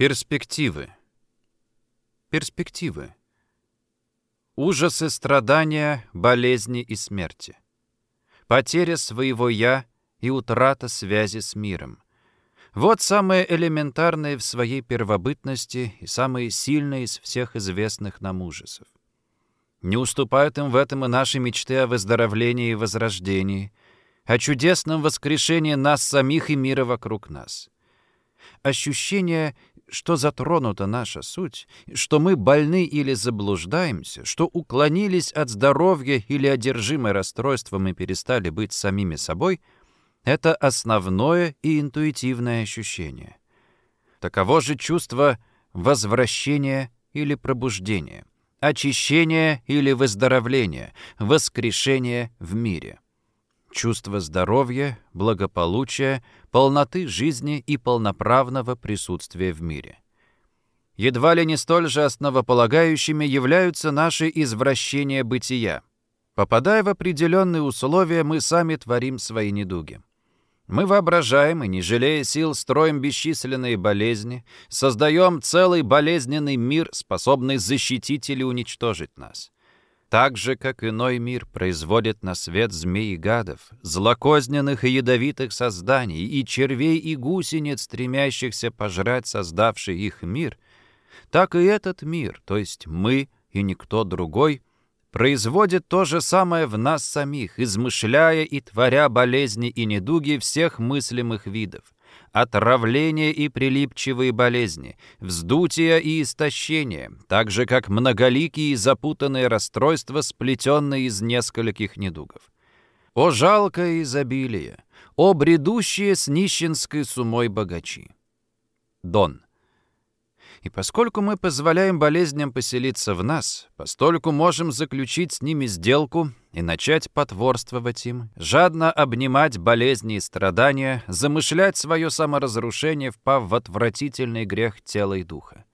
Перспективы. Перспективы. Ужасы страдания, болезни и смерти. Потеря своего «я» и утрата связи с миром. Вот самые элементарные в своей первобытности и самые сильные из всех известных нам ужасов. Не уступают им в этом и наши мечты о выздоровлении и возрождении, о чудесном воскрешении нас самих и мира вокруг нас. Ощущение что затронута наша суть, что мы больны или заблуждаемся, что уклонились от здоровья или одержимы расстройством и перестали быть самими собой, это основное и интуитивное ощущение. Таково же чувство возвращения или пробуждения, очищения или выздоровления, воскрешения в мире чувство здоровья, благополучия, полноты жизни и полноправного присутствия в мире. Едва ли не столь же основополагающими являются наши извращения бытия. Попадая в определенные условия, мы сами творим свои недуги. Мы воображаем и, не жалея сил, строим бесчисленные болезни, создаем целый болезненный мир, способный защитить или уничтожить нас. Так же, как иной мир производит на свет змей и гадов, злокозненных и ядовитых созданий, и червей и гусениц, стремящихся пожрать создавший их мир, так и этот мир, то есть мы и никто другой, производит то же самое в нас самих, измышляя и творя болезни и недуги всех мыслимых видов отравление и прилипчивые болезни, вздутие и истощение, так же как многоликие и запутанные расстройства, сплетенные из нескольких недугов. О жалкое изобилие! О бредущие с нищенской сумой богачи! Дон. И поскольку мы позволяем болезням поселиться в нас, постольку можем заключить с ними сделку и начать потворствовать им, жадно обнимать болезни и страдания, замышлять свое саморазрушение, впав в отвратительный грех тела и духа.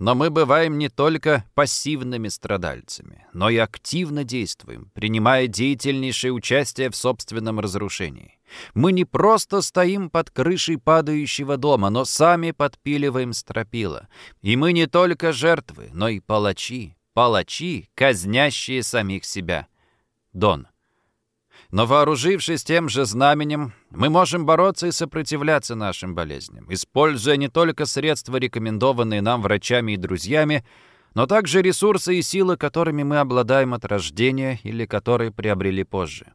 Но мы бываем не только пассивными страдальцами, но и активно действуем, принимая деятельнейшее участие в собственном разрушении. Мы не просто стоим под крышей падающего дома, но сами подпиливаем стропила. И мы не только жертвы, но и палачи, палачи, казнящие самих себя. Дон. Но вооружившись тем же знаменем, мы можем бороться и сопротивляться нашим болезням, используя не только средства, рекомендованные нам врачами и друзьями, но также ресурсы и силы, которыми мы обладаем от рождения или которые приобрели позже.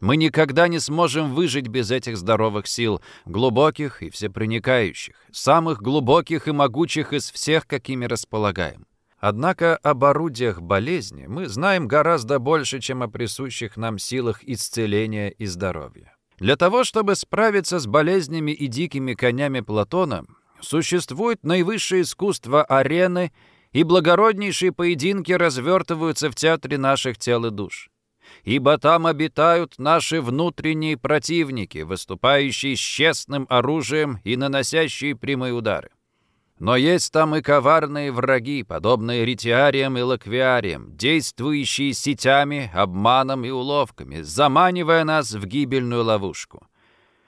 Мы никогда не сможем выжить без этих здоровых сил, глубоких и всепроникающих, самых глубоких и могучих из всех, какими располагаем. Однако об орудиях болезни мы знаем гораздо больше, чем о присущих нам силах исцеления и здоровья. Для того, чтобы справиться с болезнями и дикими конями Платона, существует наивысшее искусство арены, и благороднейшие поединки развертываются в театре наших тел и душ. Ибо там обитают наши внутренние противники, выступающие с честным оружием и наносящие прямые удары. Но есть там и коварные враги, подобные ретиариям и лаквиариям, действующие сетями, обманом и уловками, заманивая нас в гибельную ловушку.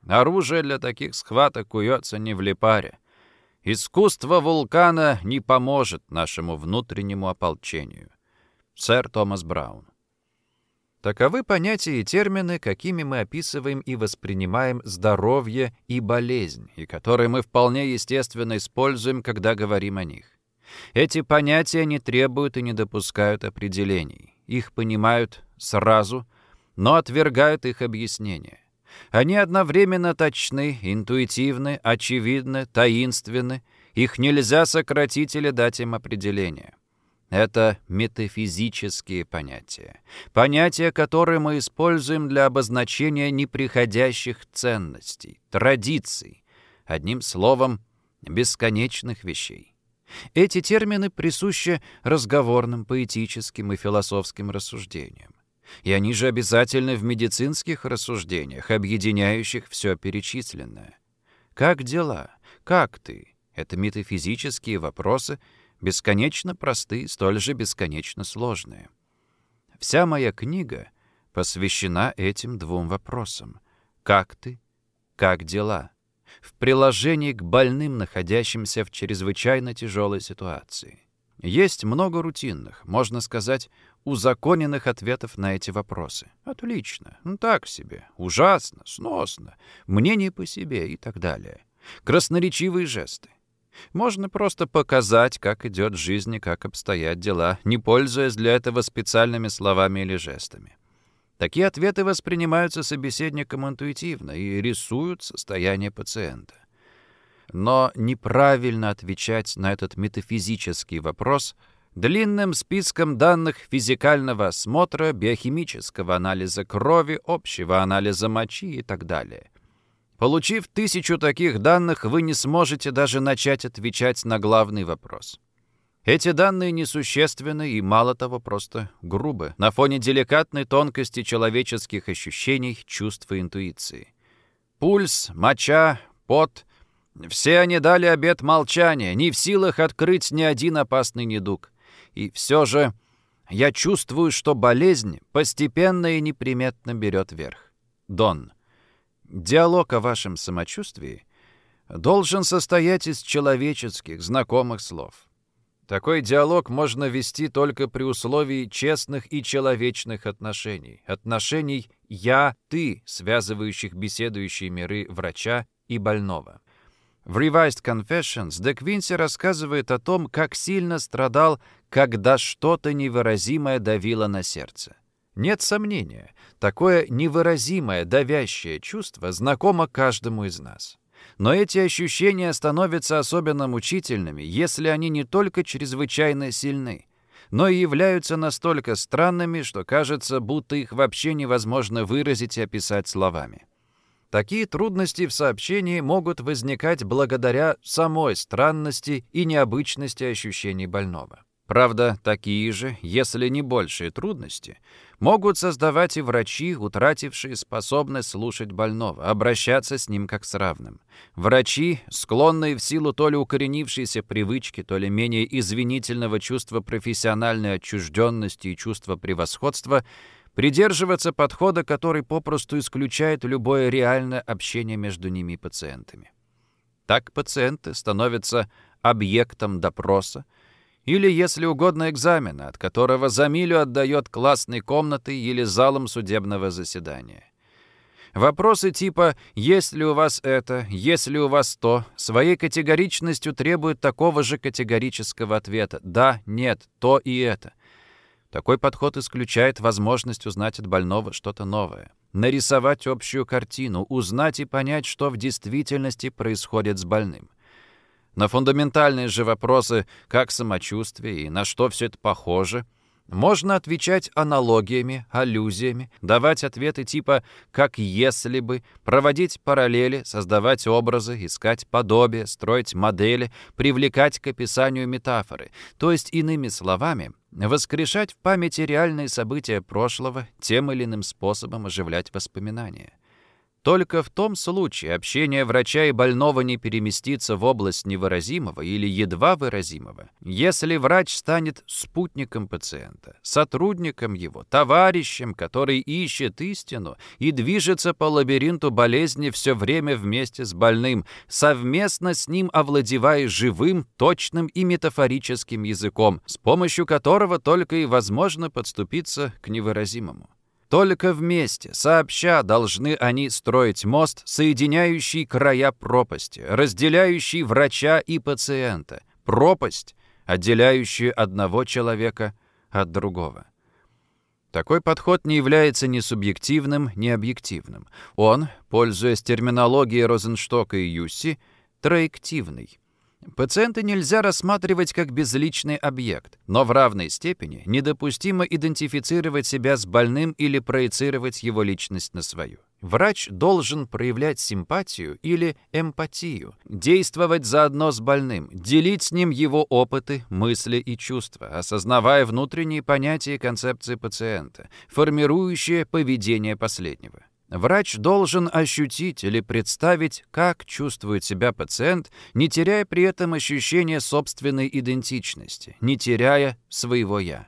Оружие для таких схваток куется не в липаре. Искусство вулкана не поможет нашему внутреннему ополчению. Сэр Томас Браун Таковы понятия и термины, какими мы описываем и воспринимаем здоровье и болезнь, и которые мы вполне естественно используем, когда говорим о них. Эти понятия не требуют и не допускают определений. Их понимают сразу, но отвергают их объяснения. Они одновременно точны, интуитивны, очевидны, таинственны. Их нельзя сократить или дать им определение. Это метафизические понятия. Понятия, которые мы используем для обозначения неприходящих ценностей, традиций, одним словом, бесконечных вещей. Эти термины присущи разговорным, поэтическим и философским рассуждениям. И они же обязательны в медицинских рассуждениях, объединяющих все перечисленное. Как дела? Как ты? Это метафизические вопросы — бесконечно простые, столь же бесконечно сложные. Вся моя книга посвящена этим двум вопросам. Как ты? Как дела? в приложении к больным, находящимся в чрезвычайно тяжелой ситуации. Есть много рутинных, можно сказать, узаконенных ответов на эти вопросы. Отлично, ну так себе, ужасно, сносно, мне не по себе и так далее. Красноречивые жесты. Можно просто показать, как идет жизнь и как обстоят дела, не пользуясь для этого специальными словами или жестами. Такие ответы воспринимаются собеседником интуитивно и рисуют состояние пациента. Но неправильно отвечать на этот метафизический вопрос длинным списком данных физикального осмотра, биохимического анализа крови, общего анализа мочи и так далее. Получив тысячу таких данных, вы не сможете даже начать отвечать на главный вопрос. Эти данные несущественны и, мало того, просто грубы на фоне деликатной тонкости человеческих ощущений, чувств и интуиции. Пульс, моча, пот — все они дали обет молчания, не в силах открыть ни один опасный недуг. И все же я чувствую, что болезнь постепенно и неприметно берет верх. Дон. Диалог о вашем самочувствии должен состоять из человеческих, знакомых слов. Такой диалог можно вести только при условии честных и человечных отношений, отношений «я-ты», связывающих беседующие миры врача и больного. В Revised Confessions Де Квинси рассказывает о том, как сильно страдал, когда что-то невыразимое давило на сердце. Нет сомнения, такое невыразимое, давящее чувство знакомо каждому из нас. Но эти ощущения становятся особенно мучительными, если они не только чрезвычайно сильны, но и являются настолько странными, что кажется, будто их вообще невозможно выразить и описать словами. Такие трудности в сообщении могут возникать благодаря самой странности и необычности ощущений больного. Правда, такие же, если не большие трудности, могут создавать и врачи, утратившие способность слушать больного, обращаться с ним как с равным. Врачи, склонные в силу то ли укоренившейся привычки, то ли менее извинительного чувства профессиональной отчужденности и чувства превосходства, придерживаться подхода, который попросту исключает любое реальное общение между ними и пациентами. Так пациенты становятся объектом допроса, или, если угодно, экзамена, от которого за милю отдает классной комнатой или залом судебного заседания. Вопросы типа «Есть ли у вас это?», «Есть ли у вас то?» своей категоричностью требуют такого же категорического ответа «Да», «Нет», «То» и «Это». Такой подход исключает возможность узнать от больного что-то новое, нарисовать общую картину, узнать и понять, что в действительности происходит с больным. На фундаментальные же вопросы, как самочувствие и на что все это похоже, можно отвечать аналогиями, аллюзиями, давать ответы типа «как если бы», проводить параллели, создавать образы, искать подобие, строить модели, привлекать к описанию метафоры, то есть, иными словами, воскрешать в памяти реальные события прошлого, тем или иным способом оживлять воспоминания. Только в том случае общение врача и больного не переместится в область невыразимого или едва выразимого, если врач станет спутником пациента, сотрудником его, товарищем, который ищет истину и движется по лабиринту болезни все время вместе с больным, совместно с ним овладевая живым, точным и метафорическим языком, с помощью которого только и возможно подступиться к невыразимому. Только вместе, сообща, должны они строить мост, соединяющий края пропасти, разделяющий врача и пациента. Пропасть, отделяющую одного человека от другого. Такой подход не является ни субъективным, ни объективным. Он, пользуясь терминологией Розенштока и Юсси, троективный. Пациента нельзя рассматривать как безличный объект, но в равной степени недопустимо идентифицировать себя с больным или проецировать его личность на свою. Врач должен проявлять симпатию или эмпатию, действовать заодно с больным, делить с ним его опыты, мысли и чувства, осознавая внутренние понятия и концепции пациента, формирующие поведение последнего. Врач должен ощутить или представить, как чувствует себя пациент, не теряя при этом ощущения собственной идентичности, не теряя своего «я».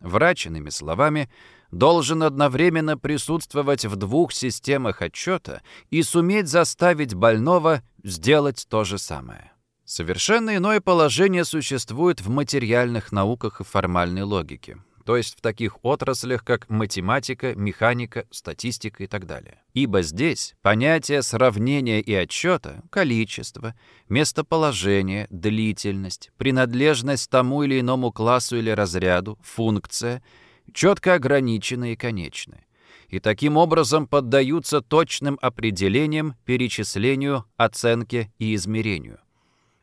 Врач, иными словами, должен одновременно присутствовать в двух системах отчета и суметь заставить больного сделать то же самое. Совершенно иное положение существует в материальных науках и формальной логике то есть в таких отраслях, как математика, механика, статистика и так далее. Ибо здесь понятия сравнения и отчета, количество, местоположение, длительность, принадлежность тому или иному классу или разряду, функция, четко ограничены и конечны. И таким образом поддаются точным определениям, перечислению, оценке и измерению.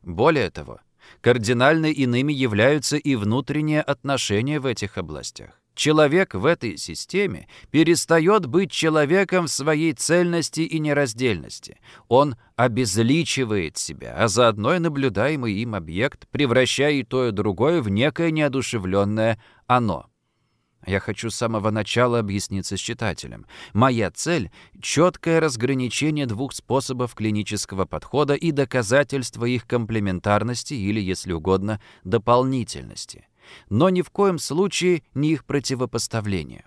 Более того, Кардинально иными являются и внутренние отношения в этих областях. Человек в этой системе перестает быть человеком в своей цельности и нераздельности. Он обезличивает себя, а заодно и наблюдаемый им объект, превращая и то, и другое в некое неодушевленное «оно». Я хочу с самого начала объясниться с читателем. Моя цель — четкое разграничение двух способов клинического подхода и доказательство их комплементарности или, если угодно, дополнительности. Но ни в коем случае не их противопоставления.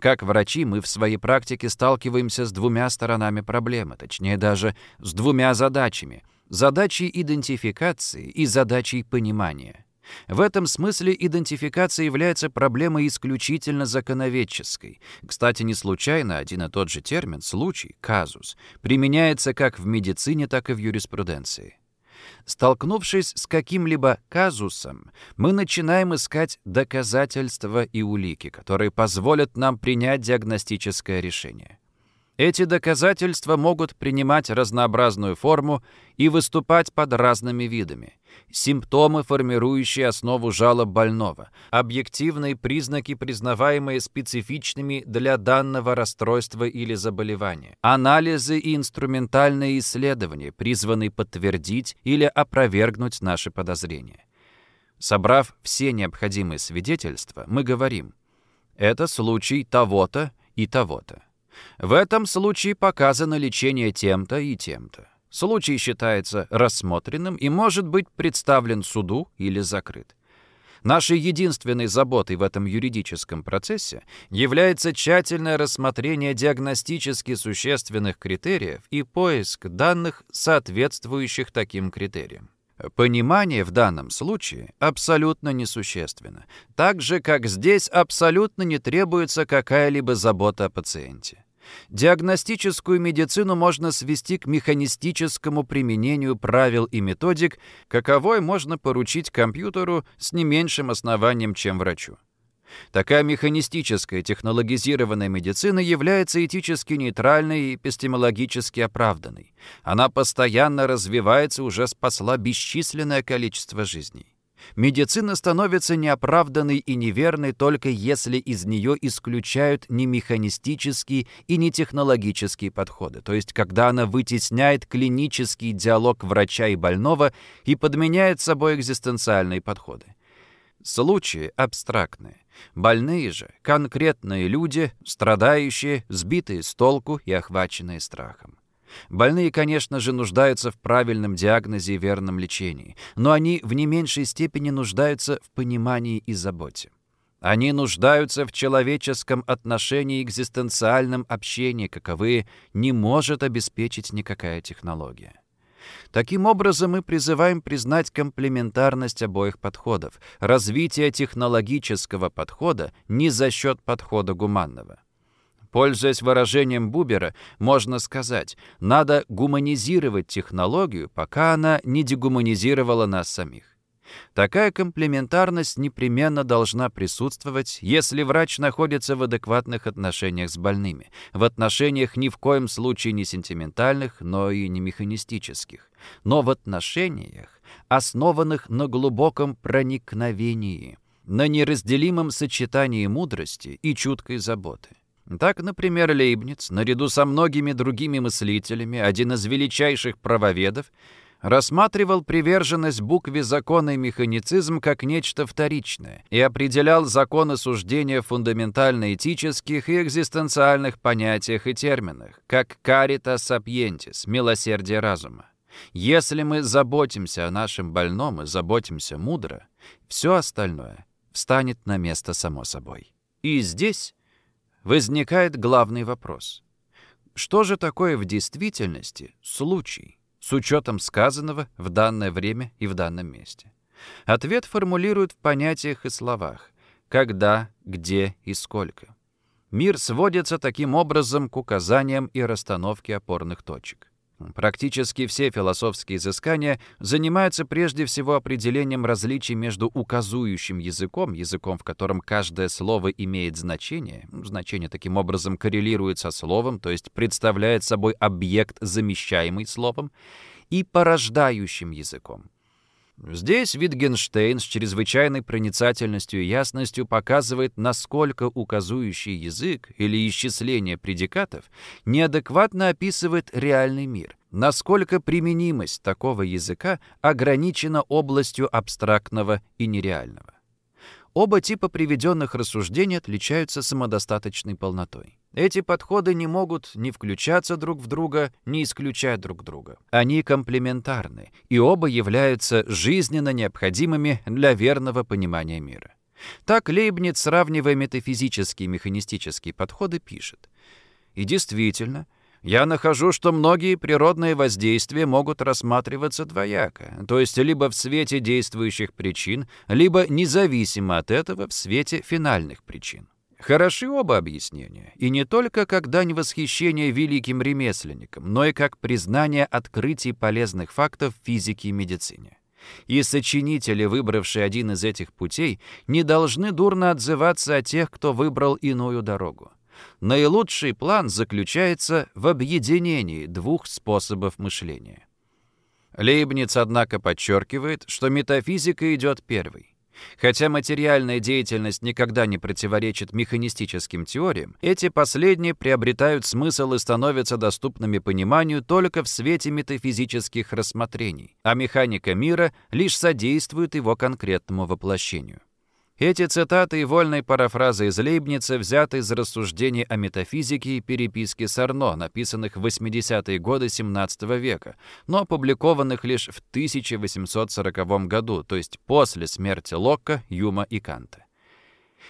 Как врачи мы в своей практике сталкиваемся с двумя сторонами проблемы, точнее даже с двумя задачами — задачей идентификации и задачей понимания. В этом смысле идентификация является проблемой исключительно законоведческой. Кстати, не случайно один и тот же термин «случай» — «казус» применяется как в медицине, так и в юриспруденции. Столкнувшись с каким-либо казусом, мы начинаем искать доказательства и улики, которые позволят нам принять диагностическое решение. Эти доказательства могут принимать разнообразную форму и выступать под разными видами. Симптомы, формирующие основу жалоб больного, объективные признаки, признаваемые специфичными для данного расстройства или заболевания, анализы и инструментальные исследования, призванные подтвердить или опровергнуть наши подозрения. Собрав все необходимые свидетельства, мы говорим «это случай того-то и того-то». В этом случае показано лечение тем-то и тем-то. Случай считается рассмотренным и может быть представлен суду или закрыт. Нашей единственной заботой в этом юридическом процессе является тщательное рассмотрение диагностически существенных критериев и поиск данных, соответствующих таким критериям. Понимание в данном случае абсолютно несущественно, так же, как здесь абсолютно не требуется какая-либо забота о пациенте. Диагностическую медицину можно свести к механистическому применению правил и методик, каковой можно поручить компьютеру с не меньшим основанием, чем врачу. Такая механистическая технологизированная медицина является этически нейтральной и эпистемологически оправданной. Она постоянно развивается, уже спасла бесчисленное количество жизней. Медицина становится неоправданной и неверной только если из нее исключают не механистические и не технологические подходы, то есть когда она вытесняет клинический диалог врача и больного и подменяет собой экзистенциальные подходы. Случаи абстрактные. Больные же — конкретные люди, страдающие, сбитые с толку и охваченные страхом. Больные, конечно же, нуждаются в правильном диагнозе и верном лечении, но они в не меньшей степени нуждаются в понимании и заботе. Они нуждаются в человеческом отношении и экзистенциальном общении, каковые не может обеспечить никакая технология. Таким образом, мы призываем признать комплементарность обоих подходов, развитие технологического подхода не за счет подхода гуманного. Пользуясь выражением Бубера, можно сказать, надо гуманизировать технологию, пока она не дегуманизировала нас самих. Такая комплементарность непременно должна присутствовать, если врач находится в адекватных отношениях с больными, в отношениях ни в коем случае не сентиментальных, но и не механистических, но в отношениях, основанных на глубоком проникновении, на неразделимом сочетании мудрости и чуткой заботы. Так, например, Лейбниц, наряду со многими другими мыслителями, один из величайших правоведов, рассматривал приверженность букве закона и механицизм как нечто вторичное и определял законы суждения в фундаментально-этических и экзистенциальных понятиях и терминах, как «карита сапьентис» — милосердие разума. Если мы заботимся о нашем больном и заботимся мудро, все остальное встанет на место само собой. И здесь возникает главный вопрос. Что же такое в действительности случай, с учетом сказанного в данное время и в данном месте? Ответ формулируют в понятиях и словах «когда», «где» и «сколько». Мир сводится таким образом к указаниям и расстановке опорных точек. Практически все философские изыскания занимаются прежде всего определением различий между указующим языком, языком, в котором каждое слово имеет значение, значение таким образом коррелирует со словом, то есть представляет собой объект, замещаемый словом, и порождающим языком. Здесь Витгенштейн с чрезвычайной проницательностью и ясностью показывает, насколько указующий язык или исчисление предикатов неадекватно описывает реальный мир, насколько применимость такого языка ограничена областью абстрактного и нереального. Оба типа приведенных рассуждений отличаются самодостаточной полнотой. Эти подходы не могут ни включаться друг в друга, ни исключать друг друга. Они комплементарны, и оба являются жизненно необходимыми для верного понимания мира. Так Лейбниц, сравнивая метафизические и механистические подходы, пишет. И действительно, я нахожу, что многие природные воздействия могут рассматриваться двояко, то есть либо в свете действующих причин, либо независимо от этого в свете финальных причин. Хороши оба объяснения, и не только как дань восхищения великим ремесленникам, но и как признание открытий полезных фактов физике и медицине. И сочинители, выбравшие один из этих путей, не должны дурно отзываться о тех, кто выбрал иную дорогу. Наилучший план заключается в объединении двух способов мышления. Лейбниц, однако, подчеркивает, что метафизика идет первой. Хотя материальная деятельность никогда не противоречит механистическим теориям, эти последние приобретают смысл и становятся доступными пониманию только в свете метафизических рассмотрений, а механика мира лишь содействует его конкретному воплощению. Эти цитаты и вольные парафразы из Лейбница взяты из рассуждений о метафизике и переписке Сарно, написанных в 80-е годы XVII века, но опубликованных лишь в 1840 году, то есть после смерти Локка, Юма и Канта.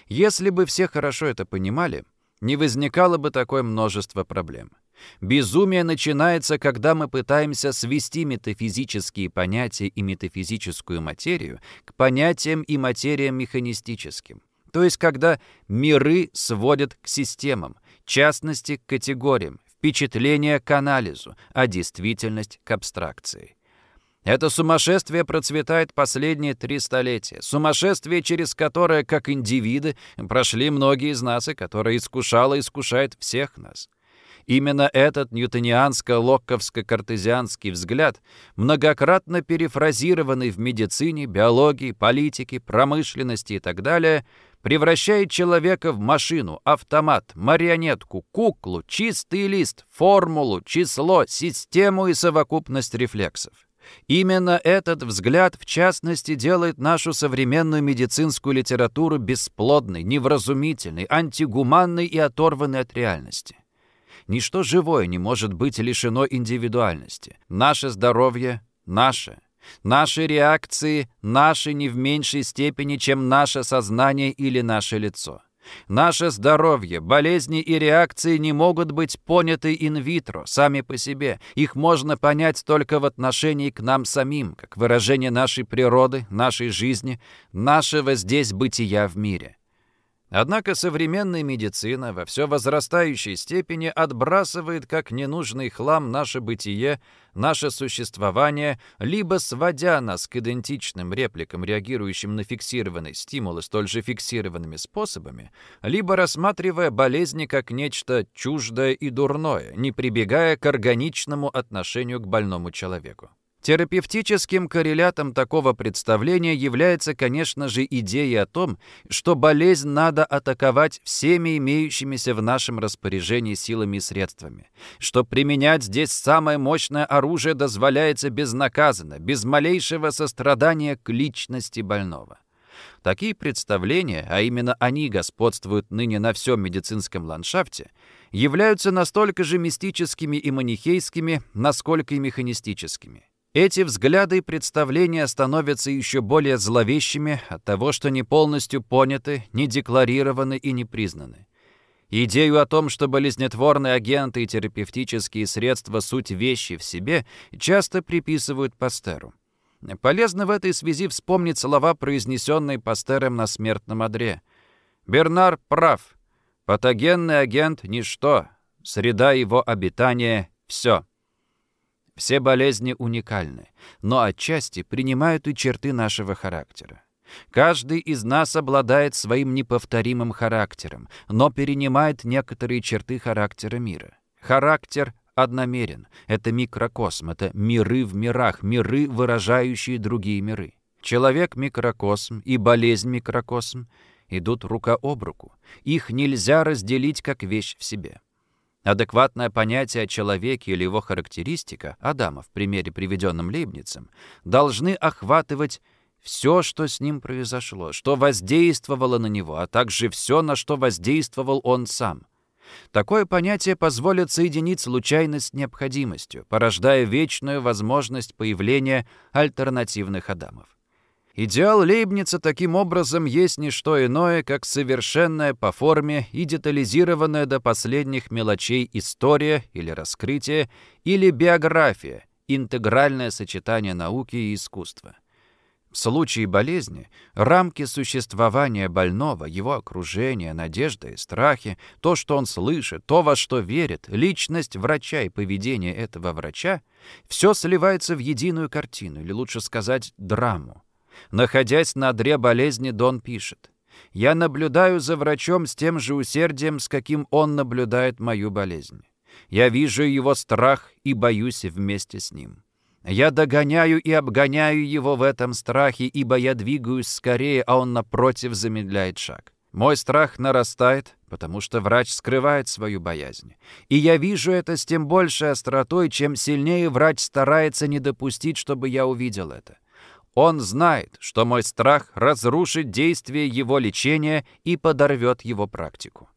Если бы все хорошо это понимали, не возникало бы такое множество проблем. Безумие начинается, когда мы пытаемся свести метафизические понятия и метафизическую материю к понятиям и материям механистическим. То есть, когда миры сводят к системам, частности к категориям, впечатления к анализу, а действительность к абстракции. Это сумасшествие процветает последние три столетия. Сумасшествие, через которое, как индивиды, прошли многие из нас и которое искушало и искушает всех нас. Именно этот ньютонианско-локковско-картезианский взгляд, многократно перефразированный в медицине, биологии, политике, промышленности и так далее, превращает человека в машину, автомат, марионетку, куклу, чистый лист, формулу, число, систему и совокупность рефлексов. Именно этот взгляд, в частности, делает нашу современную медицинскую литературу бесплодной, невразумительной, антигуманной и оторванной от реальности. Ничто живое не может быть лишено индивидуальности. Наше здоровье — наше. Наши реакции — наши не в меньшей степени, чем наше сознание или наше лицо. Наше здоровье, болезни и реакции не могут быть поняты инвитро, сами по себе. Их можно понять только в отношении к нам самим, как выражение нашей природы, нашей жизни, нашего здесь бытия в мире. Однако современная медицина во все возрастающей степени отбрасывает как ненужный хлам наше бытие, наше существование, либо сводя нас к идентичным репликам, реагирующим на фиксированные стимулы столь же фиксированными способами, либо рассматривая болезни как нечто чуждое и дурное, не прибегая к органичному отношению к больному человеку. Терапевтическим коррелятом такого представления является, конечно же, идея о том, что болезнь надо атаковать всеми имеющимися в нашем распоряжении силами и средствами, что применять здесь самое мощное оружие дозволяется безнаказанно, без малейшего сострадания к личности больного. Такие представления, а именно они господствуют ныне на всем медицинском ландшафте, являются настолько же мистическими и манихейскими, насколько и механистическими. Эти взгляды и представления становятся еще более зловещими от того, что не полностью поняты, не декларированы и не признаны. Идею о том, что болезнетворные агенты и терапевтические средства – суть вещи в себе, часто приписывают Пастеру. Полезно в этой связи вспомнить слова, произнесенные Пастером на смертном одре. Бернар прав. Патогенный агент – ничто. Среда его обитания – все. Все болезни уникальны, но отчасти принимают и черты нашего характера. Каждый из нас обладает своим неповторимым характером, но перенимает некоторые черты характера мира. Характер одномерен. Это микрокосм, это миры в мирах, миры, выражающие другие миры. Человек — микрокосм и болезнь — микрокосм идут рука об руку. Их нельзя разделить как вещь в себе. Адекватное понятие о человеке или его характеристика, Адама в примере, приведенном Лейбницем, должны охватывать все, что с ним произошло, что воздействовало на него, а также все, на что воздействовал он сам. Такое понятие позволит соединить случайность с необходимостью, порождая вечную возможность появления альтернативных Адамов. Идеал Лейбница таким образом есть не что иное, как совершенная по форме и детализированная до последних мелочей история или раскрытие, или биография, интегральное сочетание науки и искусства. В случае болезни рамки существования больного, его окружение, надежда и страхи, то, что он слышит, то, во что верит, личность врача и поведение этого врача — все сливается в единую картину, или лучше сказать, драму. Находясь на одре болезни, Дон пишет. «Я наблюдаю за врачом с тем же усердием, с каким он наблюдает мою болезнь. Я вижу его страх и боюсь вместе с ним. Я догоняю и обгоняю его в этом страхе, ибо я двигаюсь скорее, а он, напротив, замедляет шаг. Мой страх нарастает, потому что врач скрывает свою боязнь. И я вижу это с тем большей остротой, чем сильнее врач старается не допустить, чтобы я увидел это. Он знает, что мой страх разрушит действие его лечения и подорвет его практику.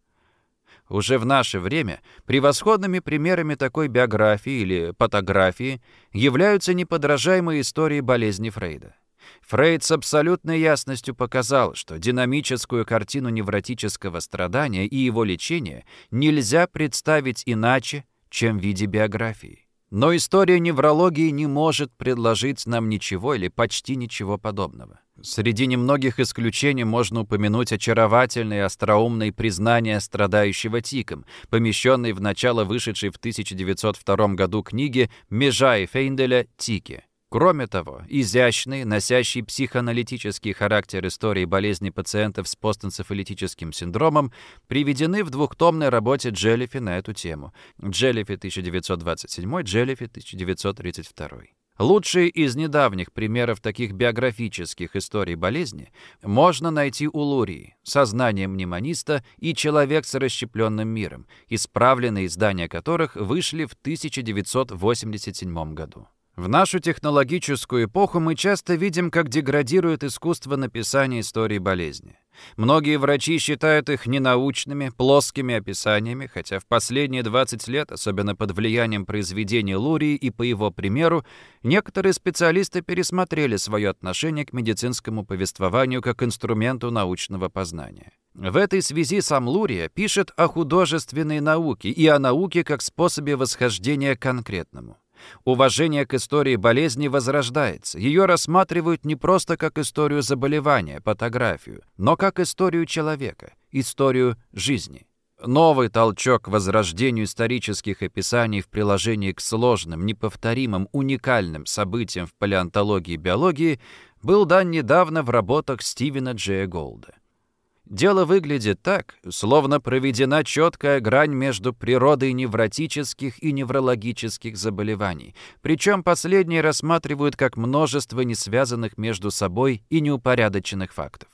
Уже в наше время превосходными примерами такой биографии или патографии являются неподражаемые истории болезни Фрейда. Фрейд с абсолютной ясностью показал, что динамическую картину невротического страдания и его лечения нельзя представить иначе, чем в виде биографии. Но история неврологии не может предложить нам ничего или почти ничего подобного. Среди немногих исключений можно упомянуть очаровательные остроумные признания страдающего тиком, помещенные в начало вышедшей в 1902 году книги Межа и Фейнделя «Тики». Кроме того, изящный, носящий психоаналитический характер истории болезни пациентов с постэнцефалитическим синдромом приведены в двухтомной работе Джеллифи на эту тему. Джеллифи 1927, Джеллифи 1932. Лучшие из недавних примеров таких биографических историй болезни можно найти у Лурии «Сознание мнемониста» и «Человек с расщепленным миром», исправленные издания которых вышли в 1987 году. В нашу технологическую эпоху мы часто видим, как деградирует искусство написания истории болезни. Многие врачи считают их ненаучными, плоскими описаниями, хотя в последние 20 лет, особенно под влиянием произведений Лурии и по его примеру, некоторые специалисты пересмотрели свое отношение к медицинскому повествованию как инструменту научного познания. В этой связи сам Лурия пишет о художественной науке и о науке как способе восхождения к конкретному. Уважение к истории болезни возрождается. Ее рассматривают не просто как историю заболевания, фотографию, но как историю человека, историю жизни. Новый толчок к возрождению исторических описаний в приложении к сложным, неповторимым, уникальным событиям в палеонтологии и биологии был дан недавно в работах Стивена Джея Голда. Дело выглядит так, словно проведена четкая грань между природой невротических и неврологических заболеваний, причем последние рассматривают как множество несвязанных между собой и неупорядоченных фактов.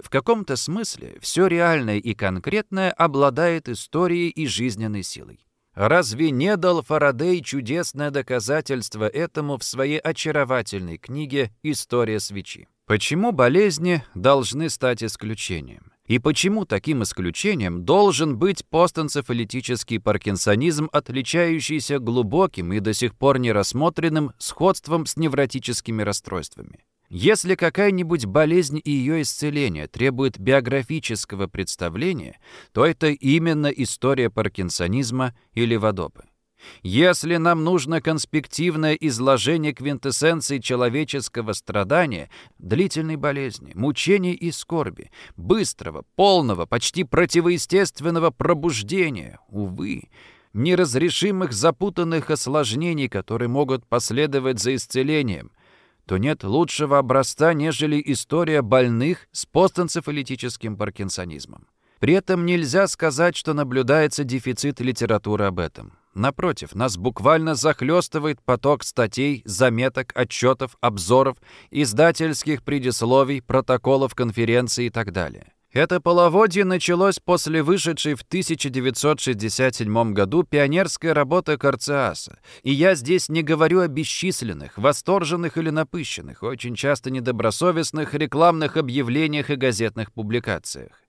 В каком-то смысле все реальное и конкретное обладает историей и жизненной силой. Разве не дал Фарадей чудесное доказательство этому в своей очаровательной книге «История свечи»? Почему болезни должны стать исключением? И почему таким исключением должен быть постэнцефалитический паркинсонизм, отличающийся глубоким и до сих пор не рассмотренным сходством с невротическими расстройствами? Если какая-нибудь болезнь и ее исцеление требует биографического представления, то это именно история паркинсонизма или водопы. Если нам нужно конспективное изложение квинтэссенции человеческого страдания, длительной болезни, мучений и скорби, быстрого, полного, почти противоестественного пробуждения, увы, неразрешимых запутанных осложнений, которые могут последовать за исцелением, то нет лучшего образца, нежели история больных с постэнцефалитическим паркинсонизмом. При этом нельзя сказать, что наблюдается дефицит литературы об этом. Напротив, нас буквально захлестывает поток статей, заметок, отчетов, обзоров, издательских предисловий, протоколов конференций и так далее. Это половодье началось после вышедшей в 1967 году пионерской работы Карциаса. И я здесь не говорю о бесчисленных, восторженных или напыщенных, очень часто недобросовестных рекламных объявлениях и газетных публикациях.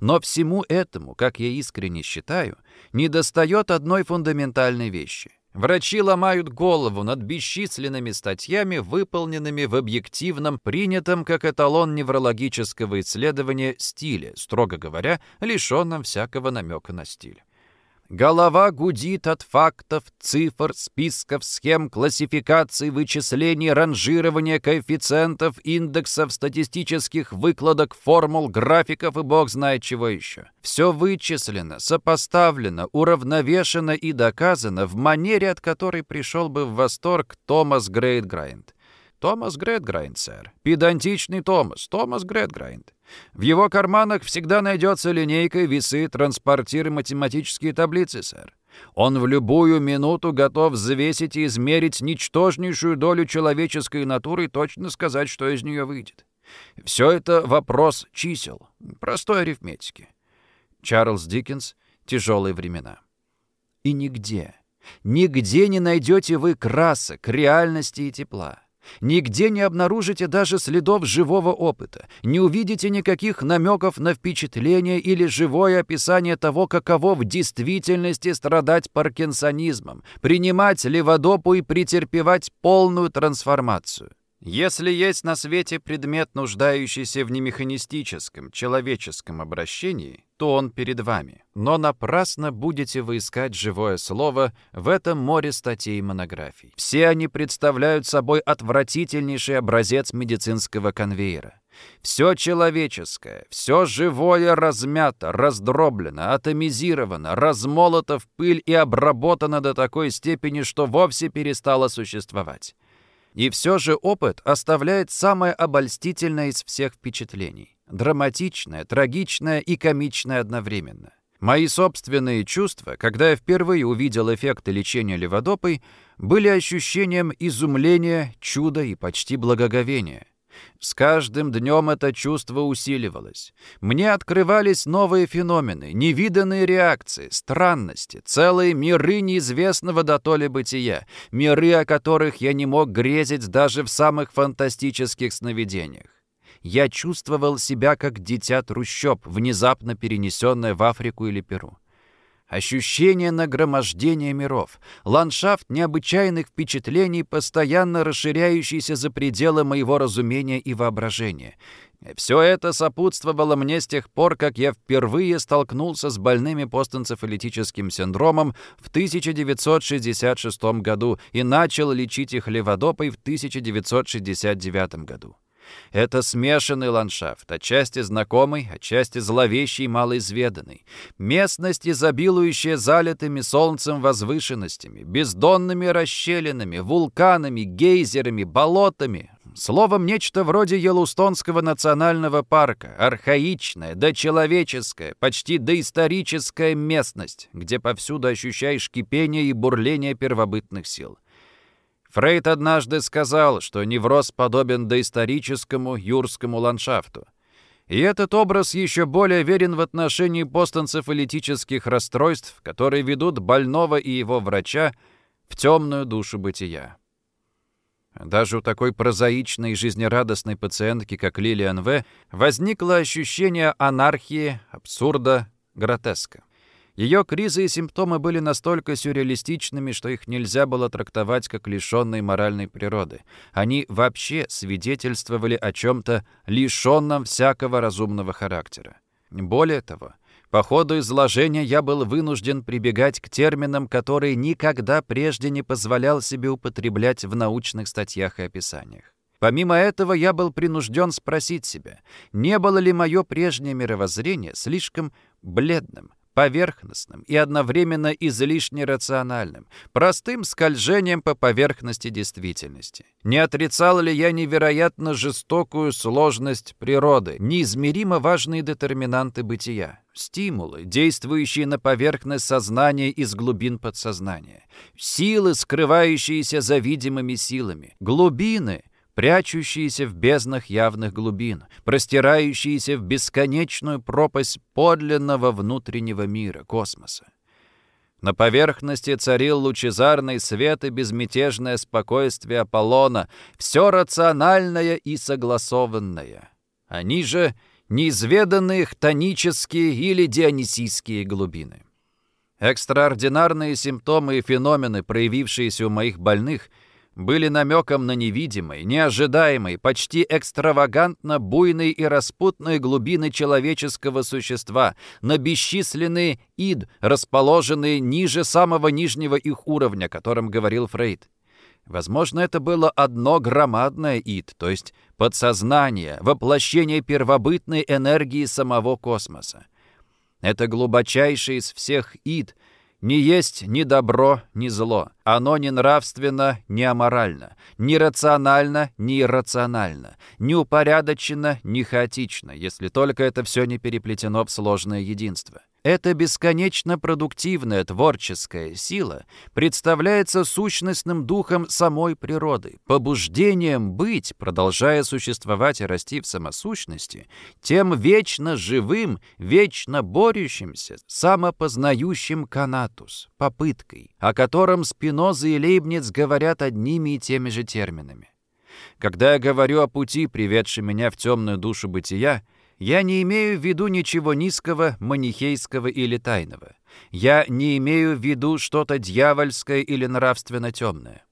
Но всему этому, как я искренне считаю, недостает одной фундаментальной вещи. Врачи ломают голову над бесчисленными статьями, выполненными в объективном, принятом как эталон неврологического исследования стиле, строго говоря, лишенном всякого намека на стиль. Голова гудит от фактов, цифр, списков, схем, классификаций, вычислений, ранжирования, коэффициентов, индексов, статистических выкладок, формул, графиков и бог знает чего еще. Все вычислено, сопоставлено, уравновешено и доказано в манере, от которой пришел бы в восторг Томас Грейтграйнд. Томас Грейтграйнд, сэр. Педантичный Томас, Томас Грейтграйнд. В его карманах всегда найдется линейка, весы, транспортиры, математические таблицы, сэр. Он в любую минуту готов взвесить и измерить ничтожнейшую долю человеческой натуры и точно сказать, что из нее выйдет. Все это вопрос чисел, простой арифметики. Чарльз Диккенс «Тяжелые времена». И нигде, нигде не найдете вы красок, реальности и тепла. Нигде не обнаружите даже следов живого опыта, не увидите никаких намеков на впечатление или живое описание того, каково в действительности страдать паркинсонизмом, принимать леводопу и претерпевать полную трансформацию. Если есть на свете предмет, нуждающийся в немеханистическом, человеческом обращении, то он перед вами. Но напрасно будете вы искать живое слово в этом море статей и монографий. Все они представляют собой отвратительнейший образец медицинского конвейера. Все человеческое, все живое размято, раздроблено, атомизировано, размолото в пыль и обработано до такой степени, что вовсе перестало существовать. И все же опыт оставляет самое обольстительное из всех впечатлений. Драматичное, трагичное и комичное одновременно. Мои собственные чувства, когда я впервые увидел эффекты лечения леводопой, были ощущением изумления, чуда и почти благоговения. С каждым днем это чувство усиливалось. Мне открывались новые феномены, невиданные реакции, странности, целые миры неизвестного до то ли бытия, миры, о которых я не мог грезить даже в самых фантастических сновидениях. Я чувствовал себя как дитя трущоб, внезапно перенесенное в Африку или Перу. Ощущение нагромождения миров, ландшафт необычайных впечатлений, постоянно расширяющийся за пределы моего разумения и воображения. Все это сопутствовало мне с тех пор, как я впервые столкнулся с больными постэнцефалитическим синдромом в 1966 году и начал лечить их леводопой в 1969 году. Это смешанный ландшафт, отчасти знакомый, отчасти зловещий и малоизведанный. Местность, изобилующая залитыми солнцем возвышенностями, бездонными расщелинами, вулканами, гейзерами, болотами. Словом, нечто вроде Йеллоустонского национального парка, архаичная, дочеловеческая, почти доисторическая местность, где повсюду ощущаешь кипение и бурление первобытных сил. Фрейд однажды сказал, что невроз подобен доисторическому юрскому ландшафту. И этот образ еще более верен в отношении постэнцефалитических расстройств, которые ведут больного и его врача в темную душу бытия. Даже у такой прозаичной и жизнерадостной пациентки, как Лилиан В., возникло ощущение анархии, абсурда, гротеска. Ее кризы и симптомы были настолько сюрреалистичными, что их нельзя было трактовать как лишенные моральной природы. Они вообще свидетельствовали о чем-то лишенном всякого разумного характера. Более того, по ходу изложения я был вынужден прибегать к терминам, которые никогда прежде не позволял себе употреблять в научных статьях и описаниях. Помимо этого, я был принужден спросить себя, не было ли мое прежнее мировоззрение слишком бледным, поверхностным и одновременно излишне рациональным, простым скольжением по поверхности действительности. Не отрицал ли я невероятно жестокую сложность природы, неизмеримо важные детерминанты бытия, стимулы, действующие на поверхность сознания из глубин подсознания, силы, скрывающиеся за видимыми силами, глубины, прячущиеся в безднах явных глубин, простирающиеся в бесконечную пропасть подлинного внутреннего мира, космоса. На поверхности царил лучезарный свет и безмятежное спокойствие Аполлона, все рациональное и согласованное. Они же неизведанные хтонические или дионисийские глубины. Экстраординарные симптомы и феномены, проявившиеся у моих больных – были намеком на невидимые, неожидаемые, почти экстравагантно буйные и распутные глубины человеческого существа, на бесчисленные ид, расположенные ниже самого нижнего их уровня, о котором говорил Фрейд. Возможно, это было одно громадное ид, то есть подсознание, воплощение первобытной энергии самого космоса. Это глубочайший из всех ид — не есть ни добро, ни зло. Оно не нравственно, не аморально, ни рационально, ни иррационально, ни упорядочено, ни хаотично, если только это все не переплетено в сложное единство. Эта бесконечно продуктивная творческая сила представляется сущностным духом самой природы, побуждением быть, продолжая существовать и расти в самосущности, тем вечно живым, вечно борющимся, самопознающим канатус, попыткой, о котором Спиноза и Лейбниц говорят одними и теми же терминами. Когда я говорю о пути, приведшем меня в темную душу бытия, я не имею в виду ничего низкого, манихейского или тайного. Я не имею в виду что-то дьявольское или нравственно темное.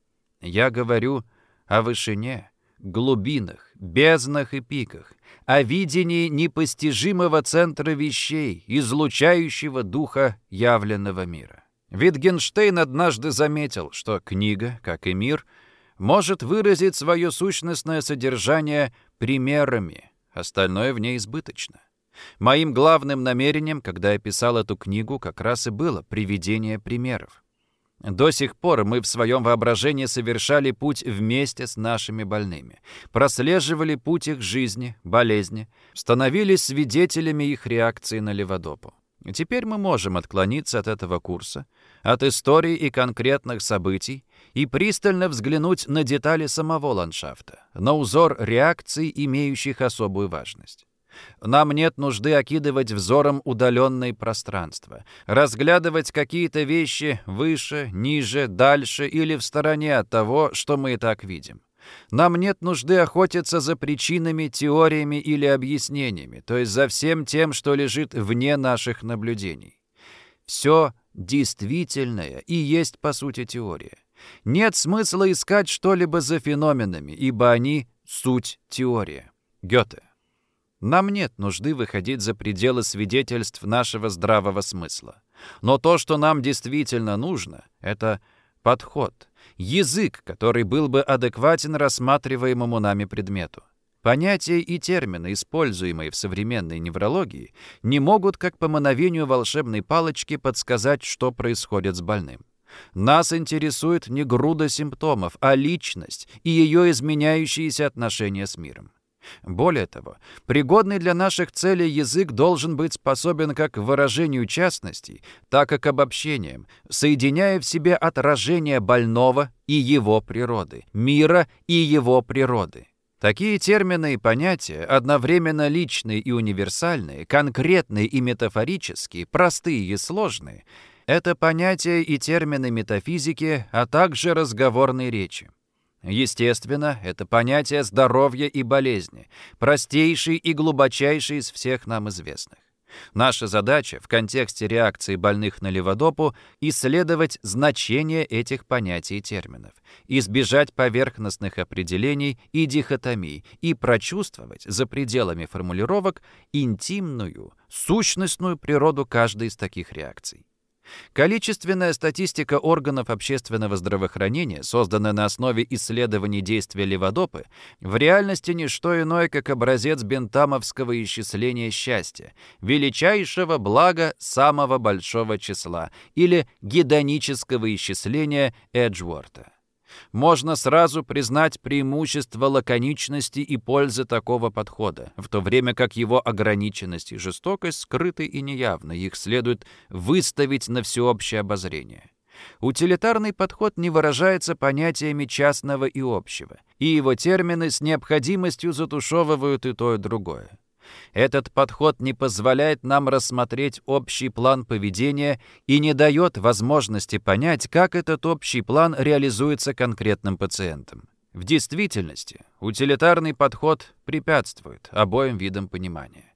Я говорю о вышине, глубинах, безднах и пиках, о видении непостижимого центра вещей, излучающего духа явленного мира. Витгенштейн однажды заметил, что книга, как и мир, может выразить свое сущностное содержание примерами, Остальное в ней избыточно. Моим главным намерением, когда я писал эту книгу, как раз и было приведение примеров. До сих пор мы в своем воображении совершали путь вместе с нашими больными, прослеживали путь их жизни, болезни, становились свидетелями их реакции на леводопу. Теперь мы можем отклониться от этого курса, от истории и конкретных событий и пристально взглянуть на детали самого ландшафта, на узор реакций, имеющих особую важность. Нам нет нужды окидывать взором удаленные пространства, разглядывать какие-то вещи выше, ниже, дальше или в стороне от того, что мы и так видим. Нам нет нужды охотиться за причинами, теориями или объяснениями, то есть за всем тем, что лежит вне наших наблюдений. Все действительное и есть, по сути, теория. Нет смысла искать что-либо за феноменами, ибо они — суть теория. Гёте. Нам нет нужды выходить за пределы свидетельств нашего здравого смысла. Но то, что нам действительно нужно, это подход, язык, который был бы адекватен рассматриваемому нами предмету. Понятия и термины, используемые в современной неврологии, не могут, как по мановению волшебной палочки, подсказать, что происходит с больным. Нас интересует не груда симптомов, а личность и ее изменяющиеся отношения с миром. Более того, пригодный для наших целей язык должен быть способен как к выражению частностей, так и к обобщениям, соединяя в себе отражение больного и его природы, мира и его природы. Такие термины и понятия, одновременно личные и универсальные, конкретные и метафорические, простые и сложные, это понятия и термины метафизики, а также разговорной речи. Естественно, это понятие здоровья и болезни, простейший и глубочайший из всех нам известных. Наша задача в контексте реакции больных на леводопу исследовать значение этих понятий и терминов, избежать поверхностных определений и дихотомий и прочувствовать за пределами формулировок интимную, сущностную природу каждой из таких реакций. Количественная статистика органов общественного здравоохранения, созданная на основе исследований действия леводопы, в реальности не что иное, как образец бентамовского исчисления счастья, величайшего блага самого большого числа, или гедонического исчисления Эджворта можно сразу признать преимущество лаконичности и пользы такого подхода, в то время как его ограниченность и жестокость скрыты и неявны, их следует выставить на всеобщее обозрение. Утилитарный подход не выражается понятиями частного и общего, и его термины с необходимостью затушевывают и то, и другое. Этот подход не позволяет нам рассмотреть общий план поведения и не дает возможности понять, как этот общий план реализуется конкретным пациентом. В действительности, утилитарный подход препятствует обоим видам понимания.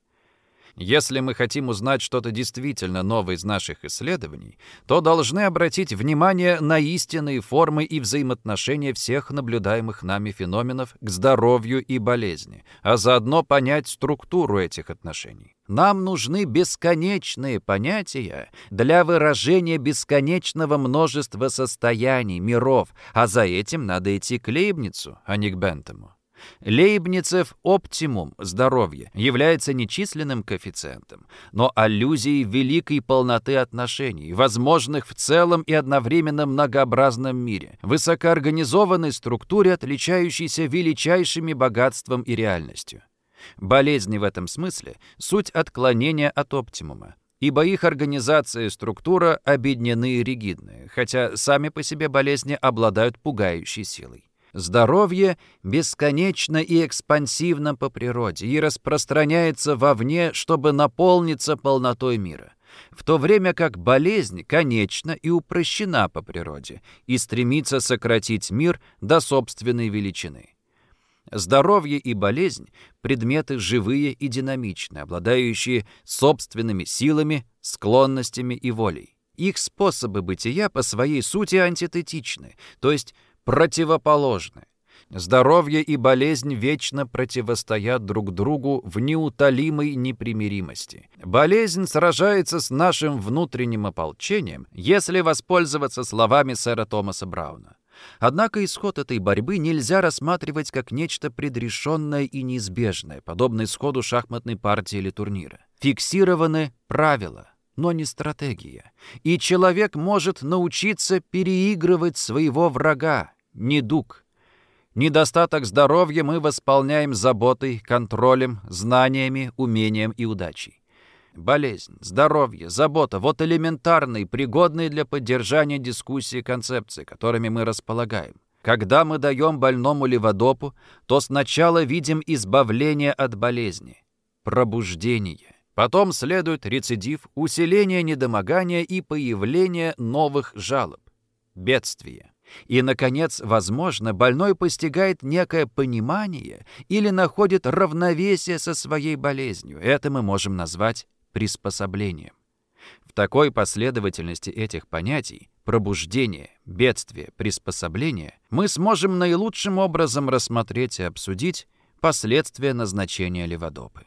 Если мы хотим узнать что-то действительно новое из наших исследований, то должны обратить внимание на истинные формы и взаимоотношения всех наблюдаемых нами феноменов к здоровью и болезни, а заодно понять структуру этих отношений. Нам нужны бесконечные понятия для выражения бесконечного множества состояний, миров, а за этим надо идти к Лейбницу, а не к Бентому. Лейбницев оптимум здоровья является нечисленным коэффициентом, но аллюзией великой полноты отношений, возможных в целом и одновременно многообразном мире, высокоорганизованной структуре, отличающейся величайшими богатством и реальностью. Болезни в этом смысле — суть отклонения от оптимума, ибо их организация и структура объединены и ригидны, хотя сами по себе болезни обладают пугающей силой. Здоровье бесконечно и экспансивно по природе и распространяется вовне, чтобы наполниться полнотой мира, в то время как болезнь конечна и упрощена по природе и стремится сократить мир до собственной величины. Здоровье и болезнь – предметы живые и динамичные, обладающие собственными силами, склонностями и волей. Их способы бытия по своей сути антитетичны, то есть противоположны. Здоровье и болезнь вечно противостоят друг другу в неутолимой непримиримости. Болезнь сражается с нашим внутренним ополчением, если воспользоваться словами сэра Томаса Брауна. Однако исход этой борьбы нельзя рассматривать как нечто предрешенное и неизбежное, подобное исходу шахматной партии или турнира. Фиксированы правила, но не стратегия. И человек может научиться переигрывать своего врага, недуг. Недостаток здоровья мы восполняем заботой, контролем, знаниями, умением и удачей. Болезнь, здоровье, забота — вот элементарные, пригодные для поддержания дискуссии концепции, которыми мы располагаем. Когда мы даем больному леводопу, то сначала видим избавление от болезни, пробуждение. Потом следует рецидив, усиление недомогания и появление новых жалоб, бедствия. И, наконец, возможно, больной постигает некое понимание или находит равновесие со своей болезнью. Это мы можем назвать приспособлением. В такой последовательности этих понятий пробуждение, бедствие, приспособление мы сможем наилучшим образом рассмотреть и обсудить последствия назначения леводопы.